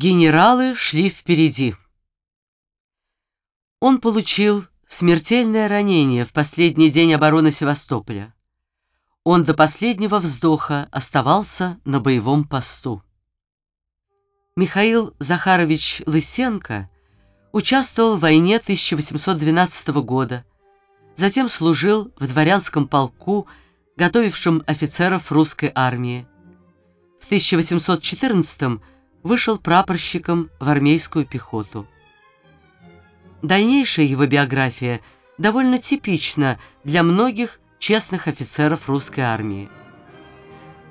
Генералы шли впереди. Он получил смертельное ранение в последний день обороны Севастополя. Он до последнего вздоха оставался на боевом посту. Михаил Захарович Лысенко участвовал в войне 1812 года, затем служил в дворянском полку, готовившем офицеров русской армии. В 1814 году вышел прапорщиком в армейскую пехоту. Дальнейшая его биография довольно типична для многих честных офицеров русской армии.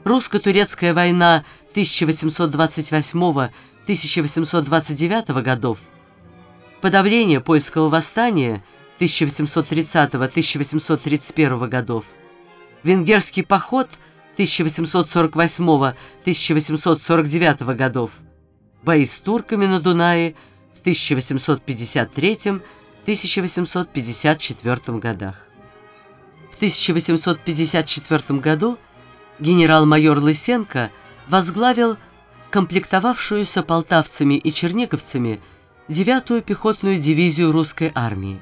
Русско-турецкая война 1828-1829 годов, подавление польского восстания 1830-1831 годов, венгерский поход – 1848-1849 годов, бои с турками на Дунае в 1853-1854 годах. В 1854 году генерал-майор Лысенко возглавил комплектовавшуюся полтавцами и черниговцами 9-ю пехотную дивизию русской армии.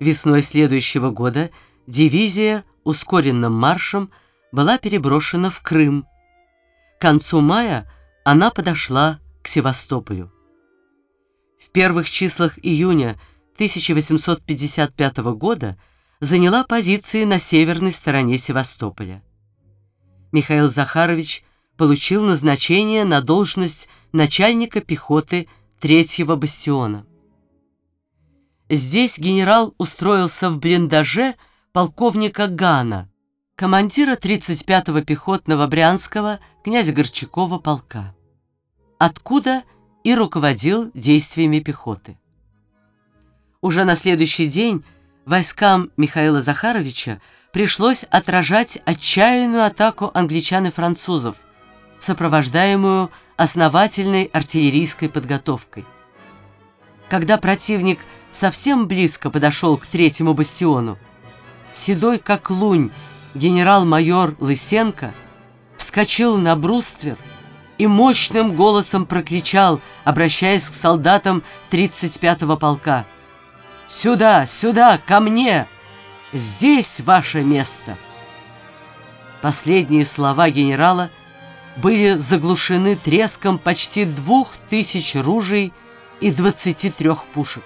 Весной следующего года дивизия ускоренным маршем – была переброшена в Крым. К концу мая она подошла к Севастополю. В первых числах июня 1855 года заняла позиции на северной стороне Севастополя. Михаил Захарович получил назначение на должность начальника пехоты третьего бастиона. Здесь генерал устроился в блиндаже полковника Гана – командира 35-го пехотного Брянского князя Горчакова полка, откуда и руководил действиями пехоты. Уже на следующий день войскам Михаила Захаровича пришлось отражать отчаянную атаку англичан и французов, сопровождаемую основательной артиллерийской подготовкой. Когда противник совсем близко подошел к третьему бастиону, седой как лунь генерал-майор Лысенко вскочил на бруствер и мощным голосом прокричал, обращаясь к солдатам 35-го полка. «Сюда, сюда, ко мне! Здесь ваше место!» Последние слова генерала были заглушены треском почти двух тысяч ружей и 23 пушек.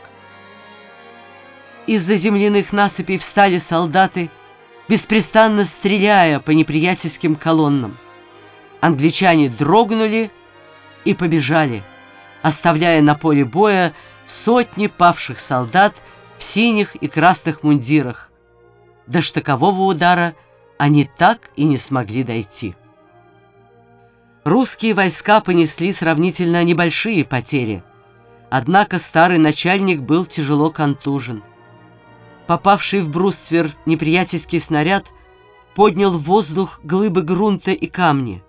Из-за земляных насыпей встали солдаты беспрестанно стреляя по неприятельским колоннам. Англичане дрогнули и побежали, оставляя на поле боя сотни павших солдат в синих и красных мундирах. До штыкового удара они так и не смогли дойти. Русские войска понесли сравнительно небольшие потери, однако старый начальник был тяжело контужен. Попавший в бруствер неприятельский снаряд поднял в воздух глыбы грунта и камни.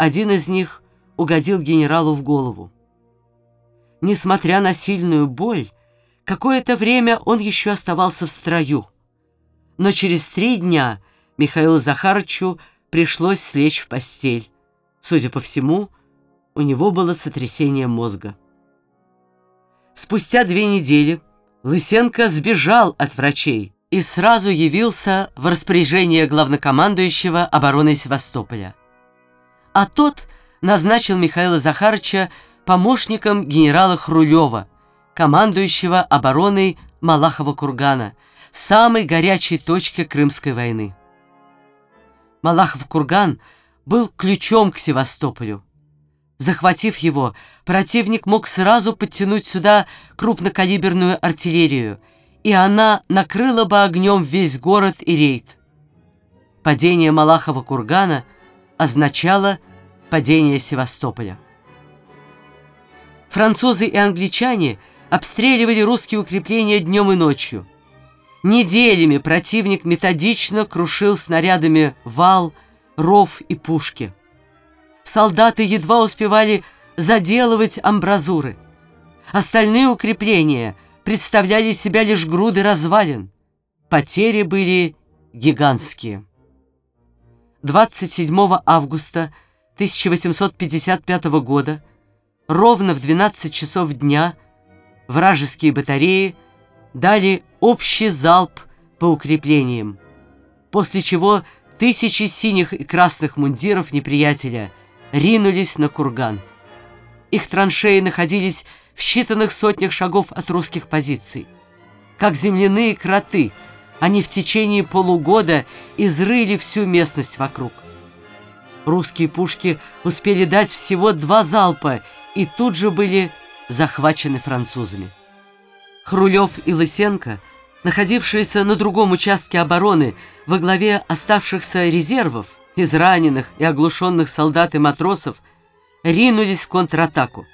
Один из них угодил генералу в голову. Несмотря на сильную боль, какое-то время он еще оставался в строю. Но через три дня Михаилу Захарычу пришлось слечь в постель. Судя по всему, у него было сотрясение мозга. Спустя две недели Лысенко сбежал от врачей и сразу явился в распоряжение главнокомандующего обороны Севастополя. А тот назначил Михаила Захарыча помощником генерала Хрулева, командующего обороной Малахова кургана, самой горячей точки Крымской войны. Малахов курган был ключом к Севастополю. Захватив его, противник мог сразу подтянуть сюда крупнокалиберную артиллерию, и она накрыла бы огнем весь город и рейд. Падение Малахова кургана означало падение Севастополя. Французы и англичане обстреливали русские укрепления днем и ночью. Неделями противник методично крушил снарядами вал, ров и пушки солдаты едва успевали заделывать амбразуры. Остальные укрепления представляли себя лишь груды развалин. Потери были гигантские. 27 августа 1855 года ровно в 12 часов дня вражеские батареи дали общий залп по укреплениям, после чего тысячи синих и красных мундиров неприятеля ринулись на курган. Их траншеи находились в считанных сотнях шагов от русских позиций. Как земляные кроты, они в течение полугода изрыли всю местность вокруг. Русские пушки успели дать всего два залпа и тут же были захвачены французами. Хрулев и Лысенко, находившиеся на другом участке обороны во главе оставшихся резервов, из раненых и оглушенных солдат и матросов, ринулись в контратаку.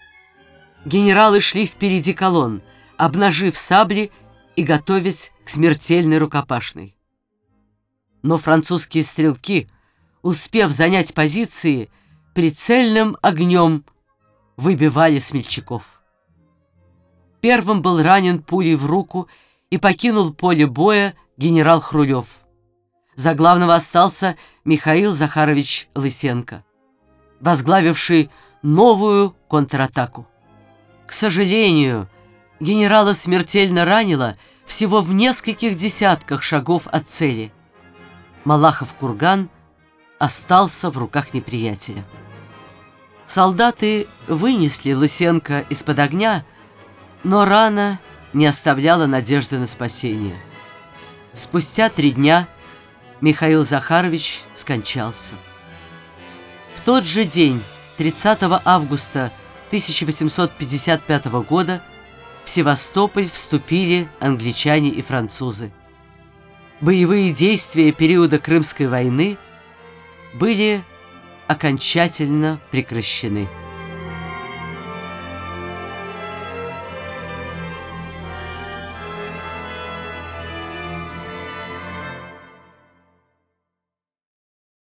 Генералы шли впереди колонн, обнажив сабли и готовясь к смертельной рукопашной. Но французские стрелки, успев занять позиции, прицельным огнем выбивали смельчаков. Первым был ранен пулей в руку и покинул поле боя генерал Хрулев. За главного остался Михаил Захарович Лысенко, возглавивший новую контратаку. К сожалению, генерала смертельно ранило всего в нескольких десятках шагов от цели. Малахов курган остался в руках неприятеля. Солдаты вынесли Лысенко из-под огня, но рана не оставляла надежды на спасение. Спустя три дня Михаил Захарович скончался. В тот же день, 30 августа 1855 года в Севастополь вступили англичане и французы. Боевые действия периода Крымской войны были окончательно прекращены.